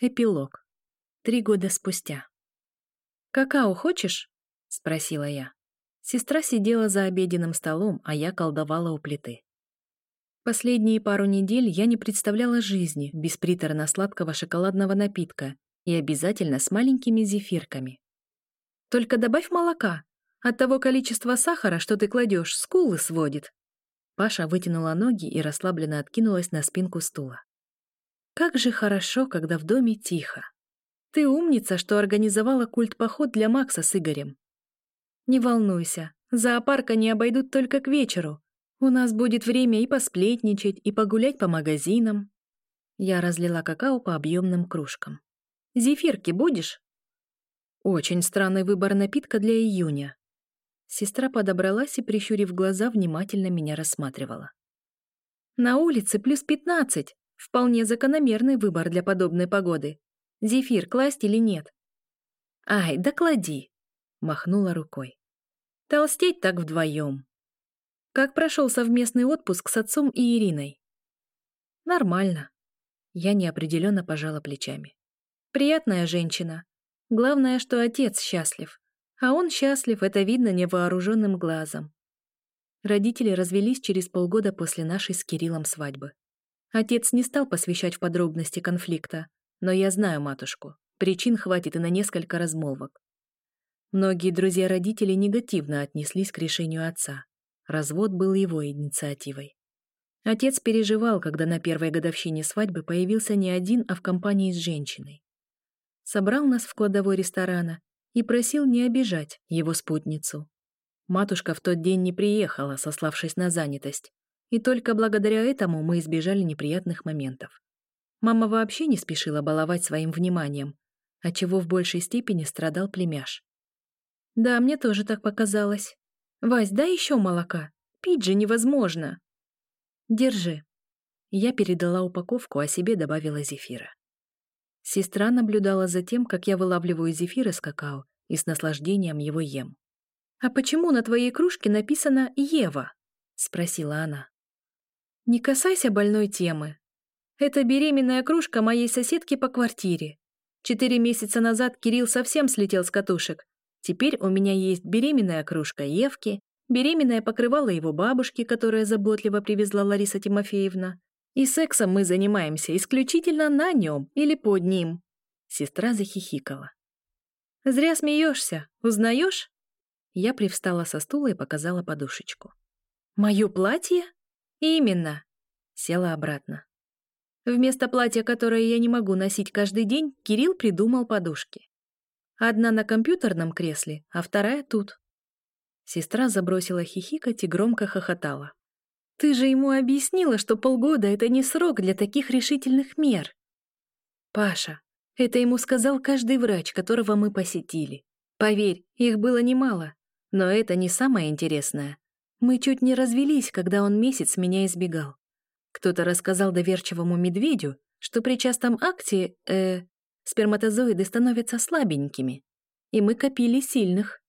Эпилог. Три года спустя. «Какао хочешь?» — спросила я. Сестра сидела за обеденным столом, а я колдовала у плиты. Последние пару недель я не представляла жизни без приторно-сладкого шоколадного напитка и обязательно с маленькими зефирками. «Только добавь молока. От того количества сахара, что ты кладешь, скулы сводит». Паша вытянула ноги и расслабленно откинулась на спинку стула. Как же хорошо, когда в доме тихо. Ты умница, что организовала культ-поход для Макса с Игорем. Не волнуйся, зоопарк они обойдут только к вечеру. У нас будет время и посплетничать, и погулять по магазинам. Я разлила какао по объемным кружкам. Зефирки будешь? Очень странный выбор напитка для июня. Сестра подобралась и, прищурив глаза, внимательно меня рассматривала. На улице плюс пятнадцать. Вполне закономерный выбор для подобной погоды. Зефир класть или нет? Ай, да клади, махнула рукой. Толстеть так вдвоем. Как прошел совместный отпуск с отцом и Ириной? Нормально. Я неопределенно пожала плечами. Приятная женщина. Главное, что отец счастлив. А он счастлив, это видно невооруженным глазом. Родители развелись через полгода после нашей с Кириллом свадьбы. Отец не стал посвящать в подробности конфликта, но я знаю матушку. Причин хватит и на несколько размолвок. Многие друзья родителей негативно отнеслись к решению отца. Развод был его инициативой. Отец переживал, когда на первой годовщине свадьбы появился не один, а в компании с женщиной. Собрал нас в кладовой ресторана и просил не обижать его спутницу. Матушка в тот день не приехала, сославшись на занятость, и только благодаря этому мы избежали неприятных моментов. Мама вообще не спешила баловать своим вниманием, отчего в большей степени страдал племяш. Да, мне тоже так показалось. Вась, дай еще молока. Пить же невозможно. Держи. Я передала упаковку, а себе добавила зефира. Сестра наблюдала за тем, как я вылавливаю зефир из какао и с наслаждением его ем. «А почему на твоей кружке написано «Ева»?» — спросила она. Не касайся больной темы. Это беременная кружка моей соседки по квартире. Четыре месяца назад Кирилл совсем слетел с катушек. Теперь у меня есть беременная кружка Евки, беременная покрывала его бабушки, которая заботливо привезла Лариса Тимофеевна. И сексом мы занимаемся исключительно на нем или под ним. Сестра захихикала. «Зря смеешься. Узнаешь?» Я привстала со стула и показала подушечку. «Мое платье?» «Именно!» Села обратно. Вместо платья, которое я не могу носить каждый день, Кирилл придумал подушки. Одна на компьютерном кресле, а вторая тут. Сестра забросила хихикать и громко хохотала. «Ты же ему объяснила, что полгода — это не срок для таких решительных мер!» «Паша, это ему сказал каждый врач, которого мы посетили. Поверь, их было немало. Но это не самое интересное. Мы чуть не развелись, когда он месяц меня избегал. Кто-то рассказал доверчивому медведю, что при частом акте, э, сперматозоиды становятся слабенькими, и мы копили сильных.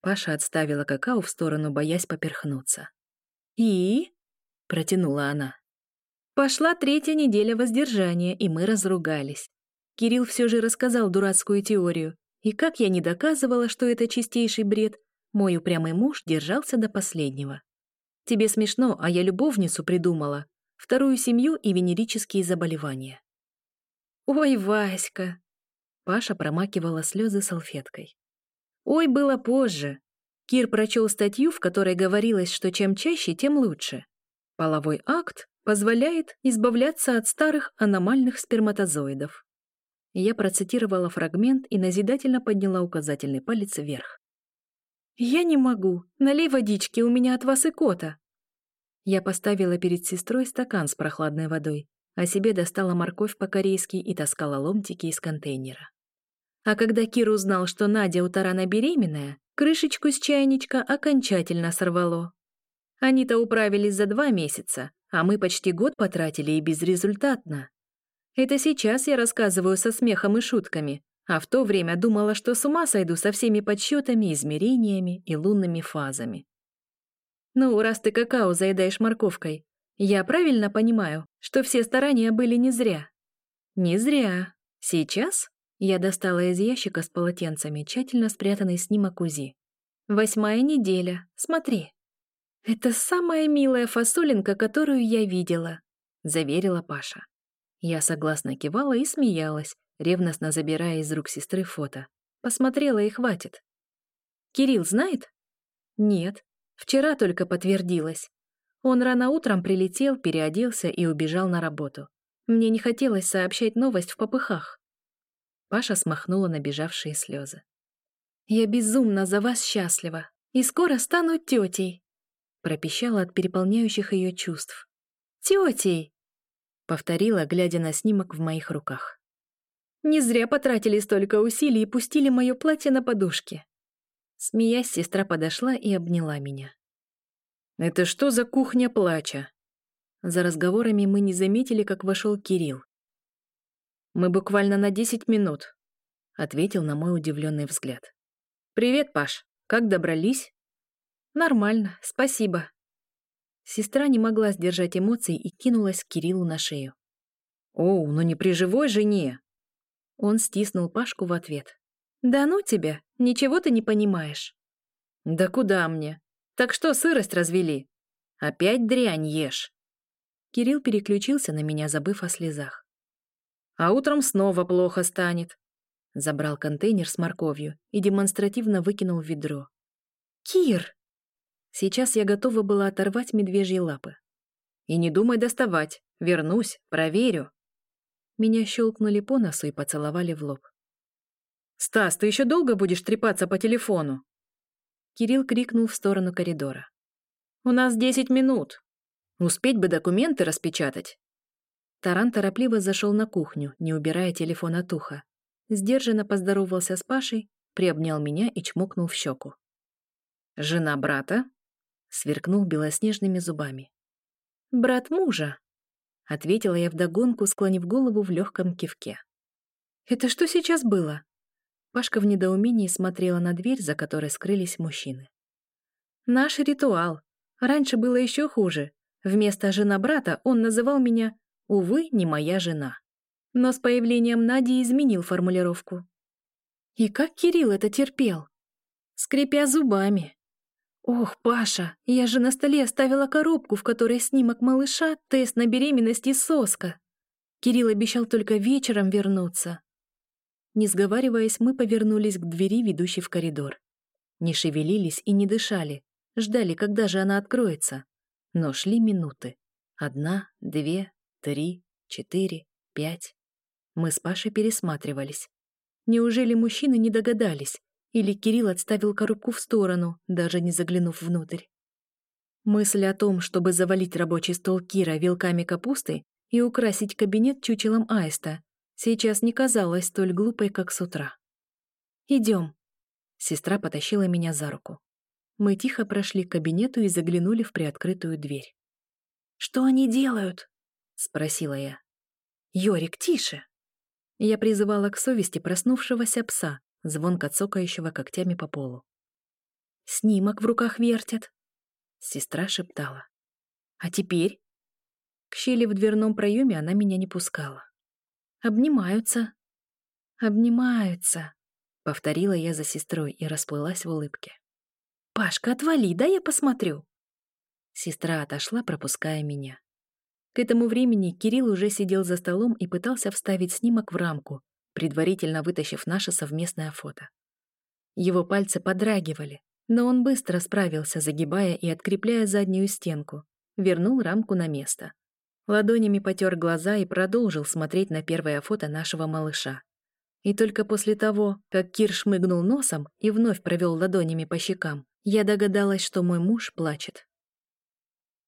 Паша отставила какао в сторону, боясь поперхнуться. «И?» — протянула она. Пошла третья неделя воздержания, и мы разругались. Кирилл все же рассказал дурацкую теорию, и как я не доказывала, что это чистейший бред, мой упрямый муж держался до последнего. Тебе смешно, а я любовницу придумала. Вторую семью и венерические заболевания. Ой, Васька! Паша промакивала слезы салфеткой. Ой, было позже. Кир прочел статью, в которой говорилось, что чем чаще, тем лучше. Половой акт позволяет избавляться от старых аномальных сперматозоидов. Я процитировала фрагмент и назидательно подняла указательный палец вверх. «Я не могу. Налей водички, у меня от вас икота». Я поставила перед сестрой стакан с прохладной водой, а себе достала морковь по-корейски и таскала ломтики из контейнера. А когда Кир узнал, что Надя у Тарана беременная, крышечку с чайничка окончательно сорвало. Они-то управились за два месяца, а мы почти год потратили и безрезультатно. Это сейчас я рассказываю со смехом и шутками, а в то время думала, что с ума сойду со всеми подсчетами, измерениями и лунными фазами. Ну, раз ты какао заедаешь морковкой, я правильно понимаю, что все старания были не зря? Не зря. Сейчас я достала из ящика с полотенцами тщательно спрятанный снимок УЗИ. Восьмая неделя. Смотри. Это самая милая фасолинка, которую я видела, заверила Паша. Я согласно кивала и смеялась, ревностно забирая из рук сестры фото. Посмотрела и хватит. Кирилл знает? Нет. Вчера только подтвердилось. Он рано утром прилетел, переоделся и убежал на работу. Мне не хотелось сообщать новость в попыхах. Паша смахнула набежавшие слезы. «Я безумно за вас счастлива и скоро стану тетей!» пропищала от переполняющих ее чувств. «Тетей!» повторила, глядя на снимок в моих руках. «Не зря потратили столько усилий и пустили мое платье на подушке». Смеясь, сестра подошла и обняла меня. «Это что за кухня плача?» За разговорами мы не заметили, как вошел Кирилл. «Мы буквально на десять минут», — ответил на мой удивленный взгляд. «Привет, Паш. Как добрались?» «Нормально, спасибо». Сестра не могла сдержать эмоций и кинулась к Кириллу на шею. «Оу, ну не при живой жене!» Он стиснул Пашку в ответ. «Да ну тебя, ничего ты не понимаешь». «Да куда мне? Так что сырость развели? Опять дрянь ешь». Кирилл переключился на меня, забыв о слезах. «А утром снова плохо станет». Забрал контейнер с морковью и демонстративно выкинул в ведро. «Кир!» Сейчас я готова была оторвать медвежьи лапы. «И не думай доставать. Вернусь, проверю». Меня щелкнули по носу и поцеловали в лоб. «Стас, ты еще долго будешь трепаться по телефону?» Кирилл крикнул в сторону коридора. «У нас десять минут. Успеть бы документы распечатать». Таран торопливо зашел на кухню, не убирая телефон от уха. Сдержанно поздоровался с Пашей, приобнял меня и чмокнул в щеку. «Жена брата?» — сверкнул белоснежными зубами. «Брат мужа», — ответила я вдогонку, склонив голову в легком кивке. «Это что сейчас было?» Пашка в недоумении смотрела на дверь, за которой скрылись мужчины. «Наш ритуал. Раньше было еще хуже. Вместо жена брата он называл меня «увы, не моя жена». Но с появлением Нади изменил формулировку. И как Кирилл это терпел? Скрипя зубами. «Ох, Паша, я же на столе оставила коробку, в которой снимок малыша, тест на беременность и соска. Кирилл обещал только вечером вернуться. Не сговариваясь, мы повернулись к двери, ведущей в коридор. Не шевелились и не дышали, ждали, когда же она откроется. Но шли минуты. Одна, две, три, четыре, пять. Мы с Пашей пересматривались. Неужели мужчины не догадались? Или Кирилл отставил коробку в сторону, даже не заглянув внутрь? Мысль о том, чтобы завалить рабочий стол Кира вилками капусты и украсить кабинет чучелом аиста, сейчас не казалась столь глупой, как с утра. «Идем». Сестра потащила меня за руку. Мы тихо прошли к кабинету и заглянули в приоткрытую дверь. «Что они делают?» — спросила я. «Йорик, тише!» Я призывала к совести проснувшегося пса, звонко цокающего когтями по полу. «Снимок в руках вертят!» Сестра шептала. «А теперь?» К щели в дверном проеме она меня не пускала. Обнимаются. Обнимаются, повторила я за сестрой и расплылась в улыбке. Пашка, отвали, да я посмотрю. Сестра отошла, пропуская меня. К этому времени Кирилл уже сидел за столом и пытался вставить снимок в рамку, предварительно вытащив наше совместное фото. Его пальцы подрагивали, но он быстро справился, загибая и открепляя заднюю стенку, вернул рамку на место. Ладонями потер глаза и продолжил смотреть на первое фото нашего малыша. И только после того, как Кир шмыгнул носом и вновь провел ладонями по щекам, я догадалась, что мой муж плачет.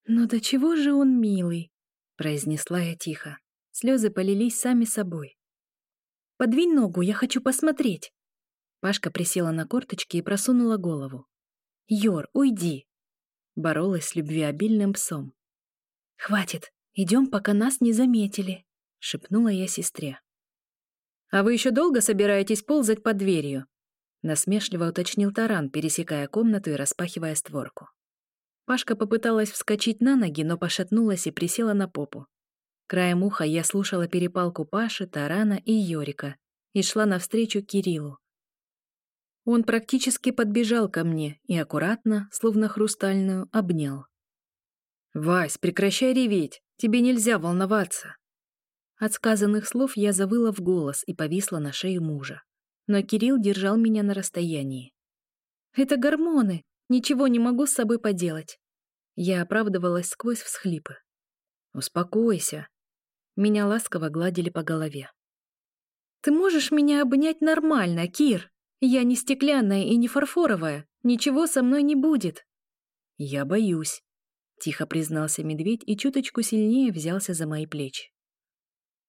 «Ну до чего же он милый?» — произнесла я тихо. Слезы полились сами собой. «Подвинь ногу, я хочу посмотреть!» Пашка присела на корточки и просунула голову. «Йор, уйди!» Боролась с любвеобильным псом. «Хватит, Идем, пока нас не заметили», — шепнула я сестре. «А вы еще долго собираетесь ползать под дверью?» — насмешливо уточнил Таран, пересекая комнату и распахивая створку. Пашка попыталась вскочить на ноги, но пошатнулась и присела на попу. Краем уха я слушала перепалку Паши, Тарана и Йорика и шла навстречу Кириллу. Он практически подбежал ко мне и аккуратно, словно хрустальную, обнял. «Вась, прекращай реветь, тебе нельзя волноваться!» От сказанных слов я завыла в голос и повисла на шее мужа. Но Кирилл держал меня на расстоянии. «Это гормоны! Ничего не могу с собой поделать!» Я оправдывалась сквозь всхлипы. «Успокойся!» Меня ласково гладили по голове. «Ты можешь меня обнять нормально, Кир? Я не стеклянная и не фарфоровая. Ничего со мной не будет». «Я боюсь», — тихо признался медведь и чуточку сильнее взялся за мои плечи.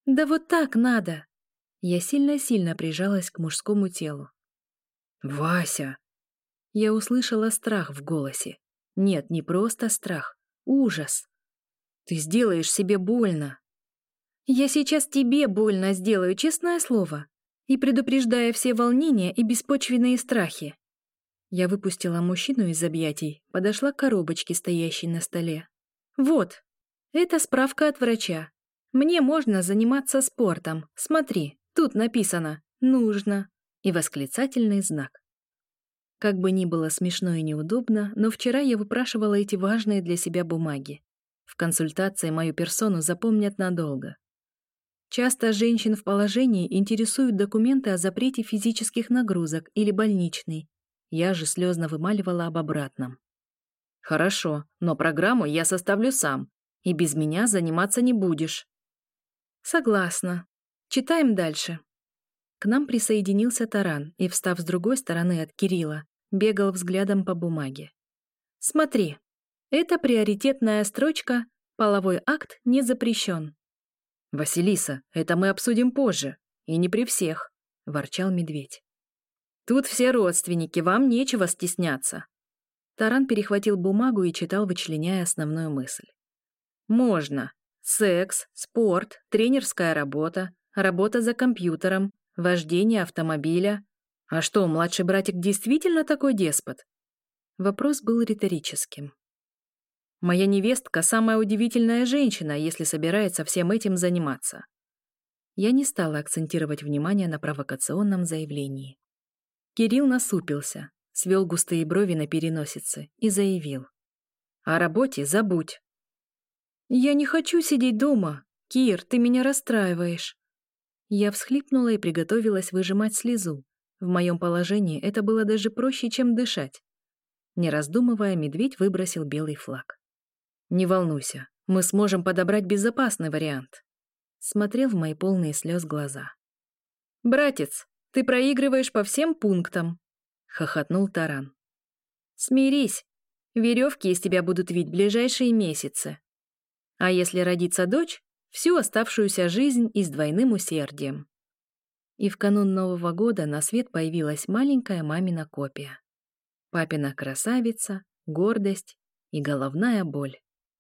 «Да вот так надо!» Я сильно-сильно прижалась к мужскому телу. «Вася!» Я услышала страх в голосе. Нет, не просто страх, ужас. «Ты сделаешь себе больно!» «Я сейчас тебе больно сделаю, честное слово, и предупреждая все волнения и беспочвенные страхи». Я выпустила мужчину из объятий, подошла к коробочке, стоящей на столе. «Вот, это справка от врача. Мне можно заниматься спортом. Смотри, тут написано «нужно» и восклицательный знак. Как бы ни было смешно и неудобно, но вчера я выпрашивала эти важные для себя бумаги. В консультации мою персону запомнят надолго. Часто женщин в положении интересуют документы о запрете физических нагрузок или больничный. Я же слезно вымаливала об обратном. «Хорошо, но программу я составлю сам, и без меня заниматься не будешь», Согласна. Читаем дальше. К нам присоединился Таран и, встав с другой стороны от Кирилла, бегал взглядом по бумаге. Смотри, это приоритетная строчка «Половой акт не запрещен». «Василиса, это мы обсудим позже, и не при всех», — ворчал медведь. «Тут все родственники, вам нечего стесняться». Таран перехватил бумагу и читал, вычленяя основную мысль. «Можно, Секс, спорт, тренерская работа, работа за компьютером, вождение автомобиля. А что, младший братик действительно такой деспот? Вопрос был риторическим. Моя невестка – самая удивительная женщина, если собирается всем этим заниматься. Я не стала акцентировать внимание на провокационном заявлении. Кирилл насупился, свел густые брови на переносице и заявил. «О работе забудь. «Я не хочу сидеть дома. Кир, ты меня расстраиваешь». Я всхлипнула и приготовилась выжимать слезу. В моем положении это было даже проще, чем дышать. Не раздумывая, медведь выбросил белый флаг. «Не волнуйся, мы сможем подобрать безопасный вариант», смотрел в мои полные слез глаза. «Братец, ты проигрываешь по всем пунктам», — хохотнул Таран. «Смирись, веревки из тебя будут вить ближайшие месяцы. А если родится дочь, всю оставшуюся жизнь и с двойным усердием. И в канун Нового года на свет появилась маленькая мамина копия. Папина красавица, гордость и головная боль.